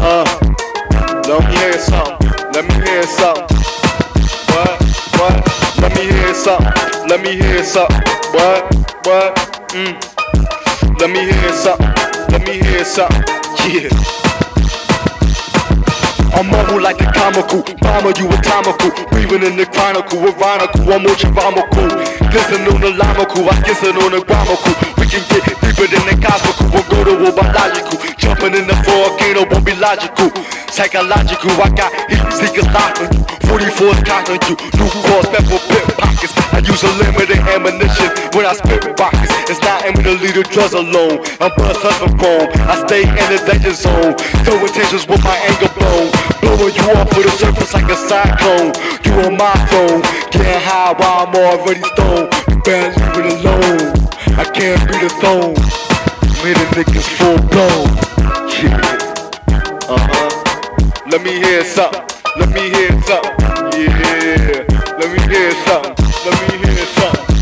Uh, let me hear something. Let me hear something. What? What? Let me hear something. Let me hear something. What? What? Mm. Let me hear something. Let me hear something. Yeah. I'm mobile like a comical, bomber you atomical, breathing in the chronicle, ironical, I'm ultravamical, listen on the lomical, I listen on the grammatical, we can get deeper than the cosmical, we'll go to a biological, jumping in the volcano won't be logical, psychological, I got heat seekers locking you, 44's cocking you, new cross, pepper pit pockets, I use a limited ammunition when I spit rockets, it's not aiming to leave the drugs alone, I'm bust husband chrome, I stay in the danger zone, no intentions with my anger blown, Blowing you off with the surface like a cyclone. You on my phone, getting high while I'm already stoned. You better leave it alone. I can't be the throne. Made the niggas full blown. Let me hear something. Let me hear something. Yeah. Let me hear something. Let me hear something.